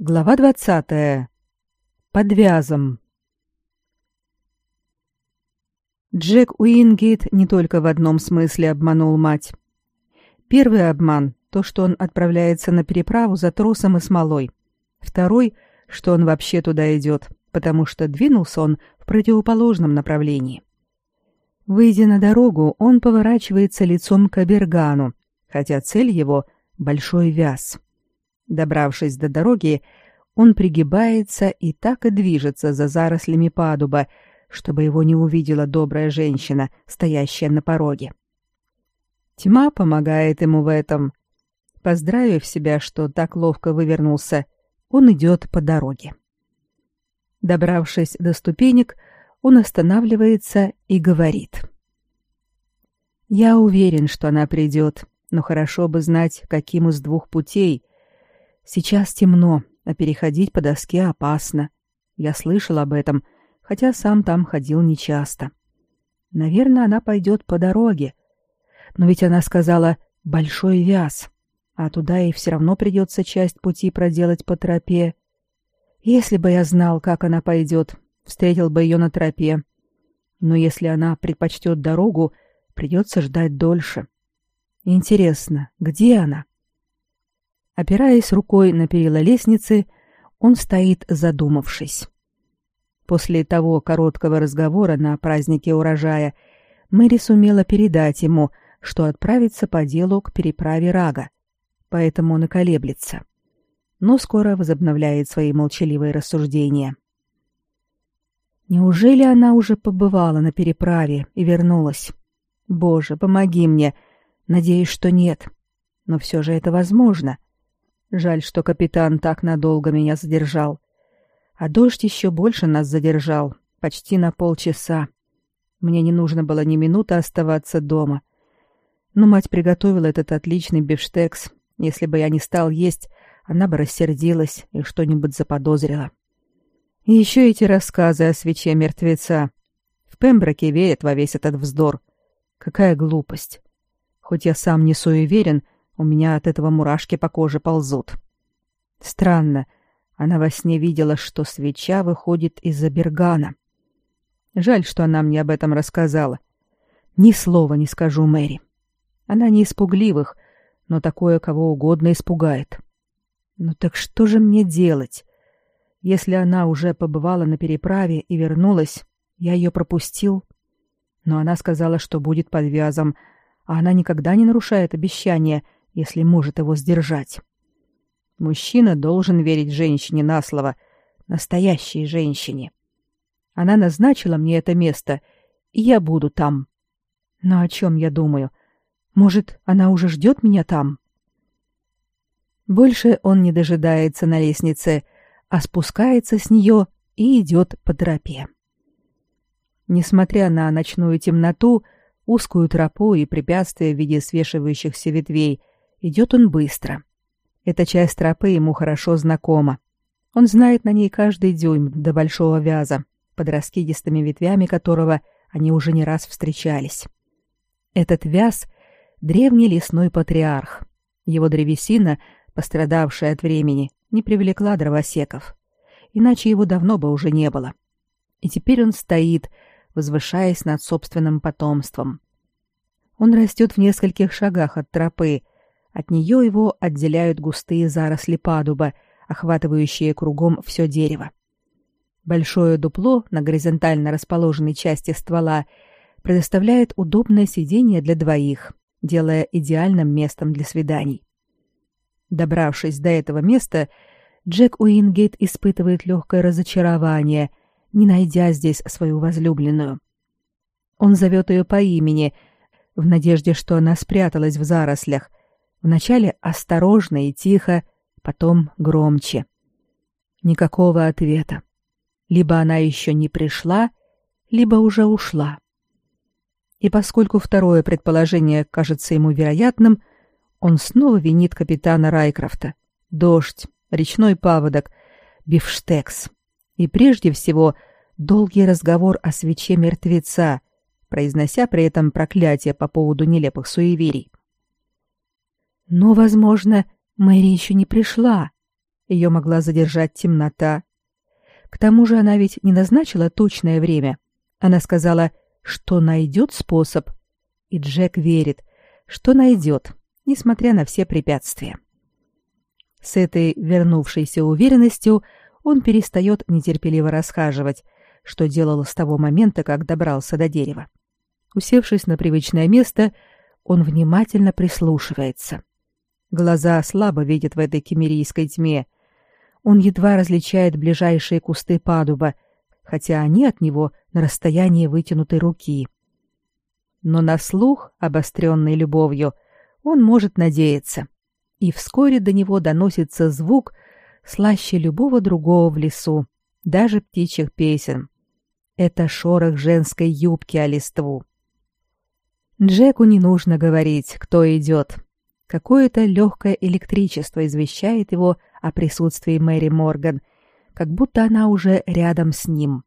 Глава двадцатая. Под вязом. Джек Уингейт не только в одном смысле обманул мать. Первый обман — то, что он отправляется на переправу за тросом и смолой. Второй — что он вообще туда идет, потому что двинулся он в противоположном направлении. Выйдя на дорогу, он поворачивается лицом к Абергану, хотя цель его — большой вяз. Добравшись до дороги, он пригибается и так и движется за зарослями падуба, чтобы его не увидела добрая женщина, стоящая на пороге. Тьма помогает ему в этом. Поздравив себя, что так ловко вывернулся, он идет по дороге. Добравшись до ступенек, он останавливается и говорит. «Я уверен, что она придет, но хорошо бы знать, каким из двух путей, Сейчас темно, а переходить по доске опасно. Я слышал об этом, хотя сам там ходил нечасто. Наверное, она пойдет по дороге. Но ведь она сказала «большой вяз», а туда ей все равно придется часть пути проделать по тропе. Если бы я знал, как она пойдет, встретил бы ее на тропе. Но если она предпочтет дорогу, придется ждать дольше. Интересно, где она? Опираясь рукой на перила лестницы, он стоит задумавшись. После того короткого разговора на празднике урожая Мэри сумела передать ему, что отправится по делу к переправе Рага, поэтому он и колеблется. Но скоро возобновляет свои молчаливые рассуждения. Неужели она уже побывала на переправе и вернулась? Боже, помоги мне. Надеюсь, что нет. Но все же это возможно. Жаль, что капитан так надолго меня задержал. А дождь еще больше нас задержал, почти на полчаса. Мне не нужно было ни минуты оставаться дома. Но мать приготовила этот отличный бифштекс. Если бы я не стал есть, она бы рассердилась и что-нибудь заподозрила. И еще эти рассказы о свече мертвеца. В Пемброке верят во весь этот вздор. Какая глупость. Хоть я сам не суеверен, — у меня от этого мурашки по коже ползут. Странно. Она во сне видела, что свеча выходит из-за бергана. Жаль, что она мне об этом рассказала. Ни слова не скажу Мэри. Она не испугливых, но такое кого угодно испугает. Ну так что же мне делать? Если она уже побывала на переправе и вернулась, я ее пропустил. Но она сказала, что будет под вязом, а она никогда не нарушает обещания — если может его сдержать. Мужчина должен верить женщине на слово, настоящей женщине. Она назначила мне это место, и я буду там. Но о чем я думаю? Может, она уже ждет меня там? Больше он не дожидается на лестнице, а спускается с нее и идет по тропе. Несмотря на ночную темноту, узкую тропу и препятствия в виде свешивающихся ветвей, Идет он быстро. Эта часть тропы ему хорошо знакома. Он знает на ней каждый дюйм до большого вяза, под раскидистыми ветвями которого они уже не раз встречались. Этот вяз — древний лесной патриарх. Его древесина, пострадавшая от времени, не привлекла дровосеков. Иначе его давно бы уже не было. И теперь он стоит, возвышаясь над собственным потомством. Он растет в нескольких шагах от тропы, от нее его отделяют густые заросли падуба, охватывающие кругом все дерево. Большое дупло на горизонтально расположенной части ствола предоставляет удобное сиденье для двоих, делая идеальным местом для свиданий. Добравшись до этого места, Джек Уингейт испытывает легкое разочарование, не найдя здесь свою возлюбленную. Он зовет ее по имени, в надежде, что она спряталась в зарослях, Вначале осторожно и тихо, потом громче. Никакого ответа. Либо она еще не пришла, либо уже ушла. И поскольку второе предположение кажется ему вероятным, он снова винит капитана Райкрофта. Дождь, речной паводок, бифштекс. И прежде всего долгий разговор о свече мертвеца, произнося при этом проклятие по поводу нелепых суеверий. Но, возможно, Мэри еще не пришла. Ее могла задержать темнота. К тому же она ведь не назначила точное время. Она сказала, что найдет способ. И Джек верит, что найдет, несмотря на все препятствия. С этой вернувшейся уверенностью он перестает нетерпеливо расхаживать, что делал с того момента, как добрался до дерева. Усевшись на привычное место, он внимательно прислушивается. Глаза слабо видят в этой кемерийской тьме. Он едва различает ближайшие кусты падуба, хотя они от него на расстоянии вытянутой руки. Но на слух, обостренный любовью, он может надеяться. И вскоре до него доносится звук слаще любого другого в лесу, даже птичьих песен. Это шорох женской юбки о листву. Джеку не нужно говорить, кто идет. Какое-то легкое электричество извещает его о присутствии Мэри Морган, как будто она уже рядом с ним.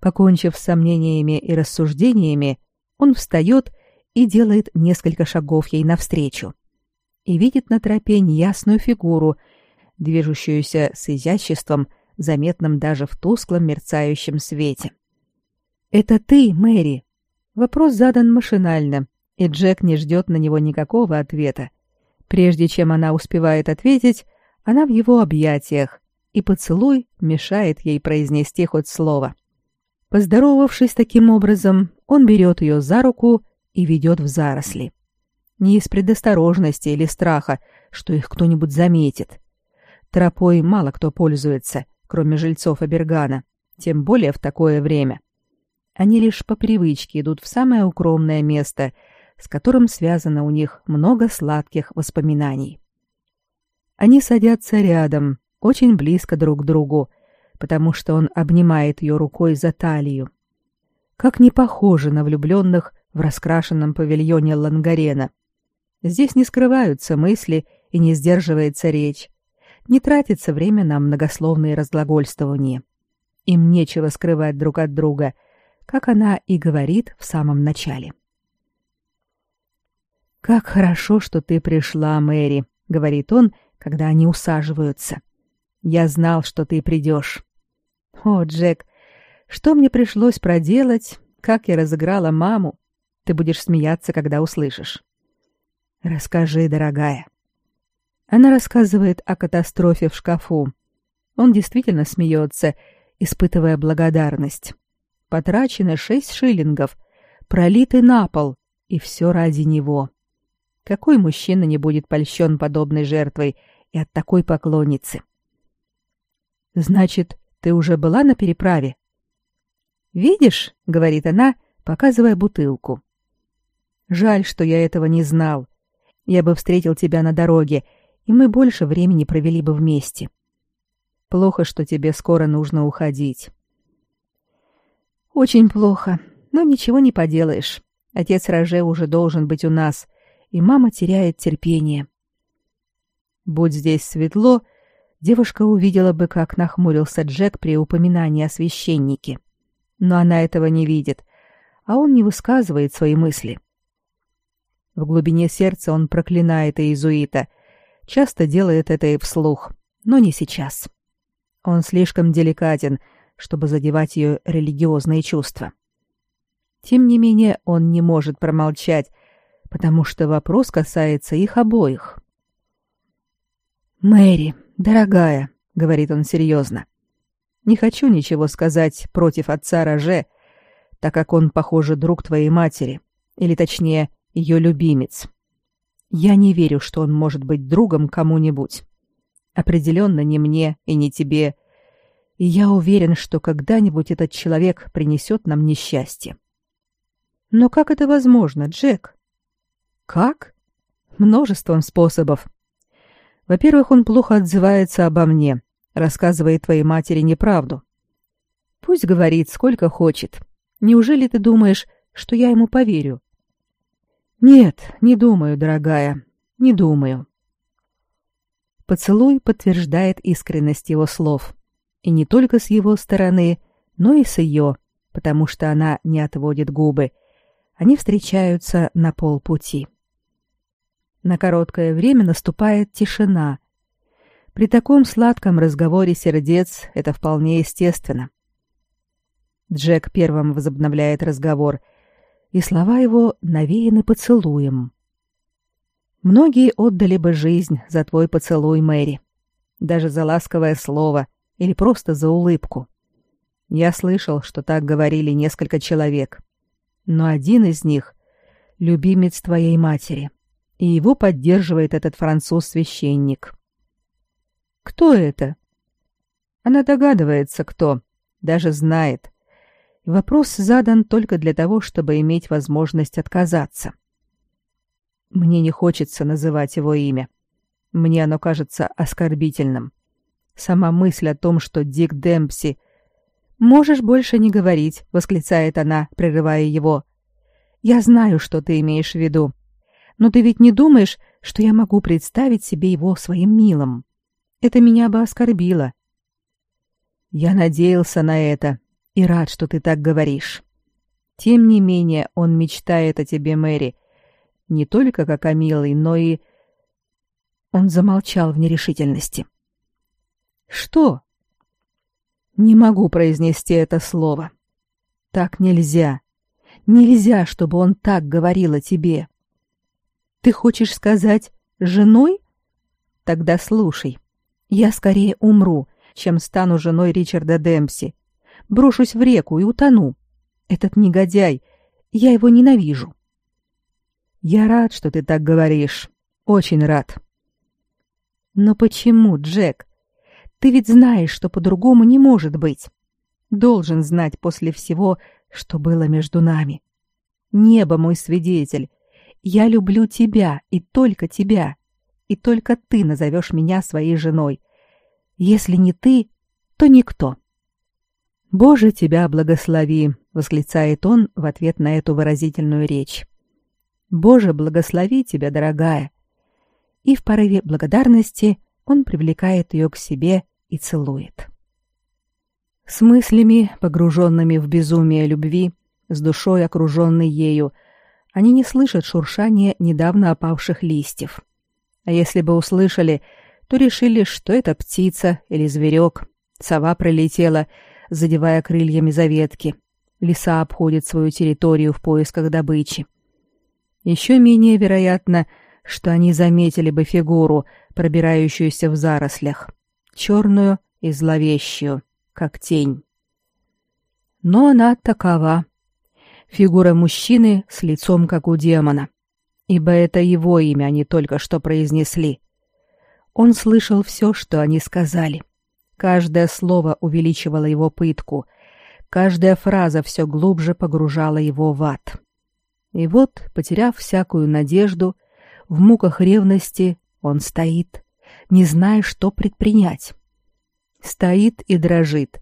Покончив с сомнениями и рассуждениями, он встает и делает несколько шагов ей навстречу. И видит на тропе неясную фигуру, движущуюся с изяществом, заметным даже в тусклом мерцающем свете. «Это ты, Мэри!» Вопрос задан машинально, и Джек не ждет на него никакого ответа. Прежде чем она успевает ответить, она в его объятиях, и поцелуй мешает ей произнести хоть слово. Поздоровавшись таким образом, он берет ее за руку и ведет в заросли. Не из предосторожности или страха, что их кто-нибудь заметит. Тропой мало кто пользуется, кроме жильцов Абергана, тем более в такое время. Они лишь по привычке идут в самое укромное место, с которым связано у них много сладких воспоминаний. Они садятся рядом, очень близко друг к другу, потому что он обнимает ее рукой за талию. Как не похоже на влюбленных в раскрашенном павильоне Лангарена. Здесь не скрываются мысли и не сдерживается речь. Не тратится время на многословные разглагольствования. Им нечего скрывать друг от друга, как она и говорит в самом начале. «Как хорошо, что ты пришла, Мэри», — говорит он, когда они усаживаются. «Я знал, что ты придешь». «О, Джек, что мне пришлось проделать, как я разыграла маму? Ты будешь смеяться, когда услышишь». «Расскажи, дорогая». Она рассказывает о катастрофе в шкафу. Он действительно смеется, испытывая благодарность. Потрачено шесть шиллингов, пролиты на пол, и все ради него. Какой мужчина не будет польщен подобной жертвой и от такой поклонницы? Значит, ты уже была на переправе? Видишь, говорит она, показывая бутылку. Жаль, что я этого не знал. Я бы встретил тебя на дороге, и мы больше времени провели бы вместе. Плохо, что тебе скоро нужно уходить. Очень плохо, но ничего не поделаешь. Отец Роже уже должен быть у нас, и мама теряет терпение. Будь здесь светло, девушка увидела бы, как нахмурился Джек при упоминании о священнике. Но она этого не видит, а он не высказывает свои мысли. В глубине сердца он проклинает иезуита, часто делает это и вслух, но не сейчас. Он слишком деликатен — чтобы задевать ее религиозные чувства. Тем не менее, он не может промолчать, потому что вопрос касается их обоих. «Мэри, дорогая», — говорит он серьезно, — «не хочу ничего сказать против отца Роже, так как он, похоже, друг твоей матери, или точнее, ее любимец. Я не верю, что он может быть другом кому-нибудь. Определенно не мне и не тебе, и я уверен, что когда-нибудь этот человек принесет нам несчастье. Но как это возможно, Джек? Как? Множеством способов. Во-первых, он плохо отзывается обо мне, рассказывает твоей матери неправду. Пусть говорит сколько хочет. Неужели ты думаешь, что я ему поверю? Нет, не думаю, дорогая, не думаю. Поцелуй подтверждает искренность его слов. И не только с его стороны, но и с ее, потому что она не отводит губы. Они встречаются на полпути. На короткое время наступает тишина. При таком сладком разговоре сердец это вполне естественно. Джек первым возобновляет разговор, и слова его навеяны поцелуем. Многие отдали бы жизнь за твой поцелуй, Мэри, даже за ласковое слово или просто за улыбку. Я слышал, что так говорили несколько человек, но один из них — любимец твоей матери, и его поддерживает этот француз-священник. Кто это? Она догадывается, кто, даже знает. Вопрос задан только для того, чтобы иметь возможность отказаться. Мне не хочется называть его имя. Мне оно кажется оскорбительным. Сама мысль о том, что Дик Демпси... «Можешь больше не говорить», — восклицает она, прерывая его. «Я знаю, что ты имеешь в виду. Но ты ведь не думаешь, что я могу представить себе его своим милым? Это меня бы оскорбило». «Я надеялся на это и рад, что ты так говоришь. Тем не менее, он мечтает о тебе, Мэри, не только как о милой, но и...» Он замолчал в нерешительности. «Что?» «Не могу произнести это слово. Так нельзя. Нельзя, чтобы он так говорил о тебе. Ты хочешь сказать «женой»? Тогда слушай. Я скорее умру, чем стану женой Ричарда Демпси. Брошусь в реку и утону. Этот негодяй, я его ненавижу. Я рад, что ты так говоришь. Очень рад. Но почему, Джек? Ты ведь знаешь, что по-другому не может быть. Должен знать после всего, что было между нами. Небо мой свидетель. Я люблю тебя и только тебя. И только ты назовешь меня своей женой. Если не ты, то никто. Боже, тебя благослови, восклицает он в ответ на эту выразительную речь. Боже, благослови тебя, дорогая. И в порыве благодарности он привлекает ее к себе и целует. С мыслями, погруженными в безумие любви, с душой окруженной ею, они не слышат шуршания недавно опавших листьев. А если бы услышали, то решили, что это птица или зверек. Сова пролетела, задевая крыльями за ветки. Лиса обходит свою территорию в поисках добычи. Еще менее вероятно, что они заметили бы фигуру, пробирающуюся в зарослях, черную и зловещую, как тень. Но она такова. Фигура мужчины с лицом, как у демона. Ибо это его имя они только что произнесли. Он слышал все, что они сказали. Каждое слово увеличивало его пытку. Каждая фраза все глубже погружала его в ад. И вот, потеряв всякую надежду, в муках ревности он стоит, не зная, что предпринять. Стоит и дрожит,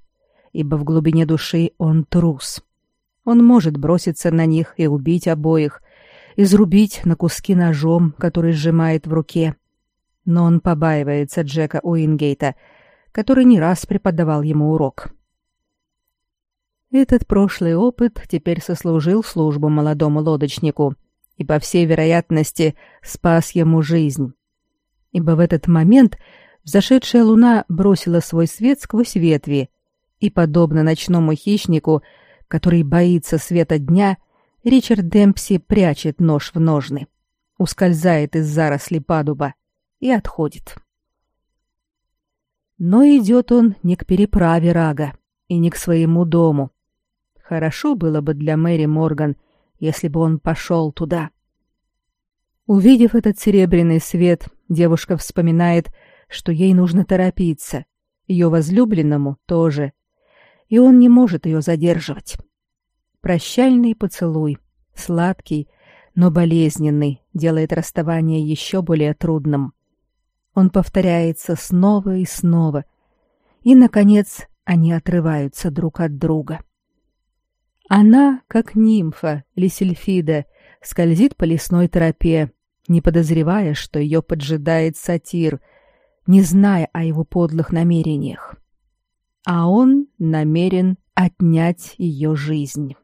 ибо в глубине души он трус. Он может броситься на них и убить обоих, изрубить на куски ножом, который сжимает в руке. Но он побаивается Джека Уингейта, который не раз преподавал ему урок. Этот прошлый опыт теперь сослужил службу молодому лодочнику и, по всей вероятности, спас ему жизнь. Ибо в этот момент взошедшая луна бросила свой свет сквозь ветви, и, подобно ночному хищнику, который боится света дня, Ричард Демпси прячет нож в ножны, ускользает из заросли падуба и отходит. Но идет он не к переправе Рага и не к своему дому, Хорошо было бы для Мэри Морган, если бы он пошел туда. Увидев этот серебряный свет, девушка вспоминает, что ей нужно торопиться. Ее возлюбленному тоже. И он не может ее задерживать. Прощальный поцелуй, сладкий, но болезненный, делает расставание еще более трудным. Он повторяется снова и снова. И, наконец, они отрываются друг от друга. — она, как нимфа Лисельфида, скользит по лесной тропе, не подозревая, что ее поджидает сатир, не зная о его подлых намерениях. А он намерен отнять ее жизнь.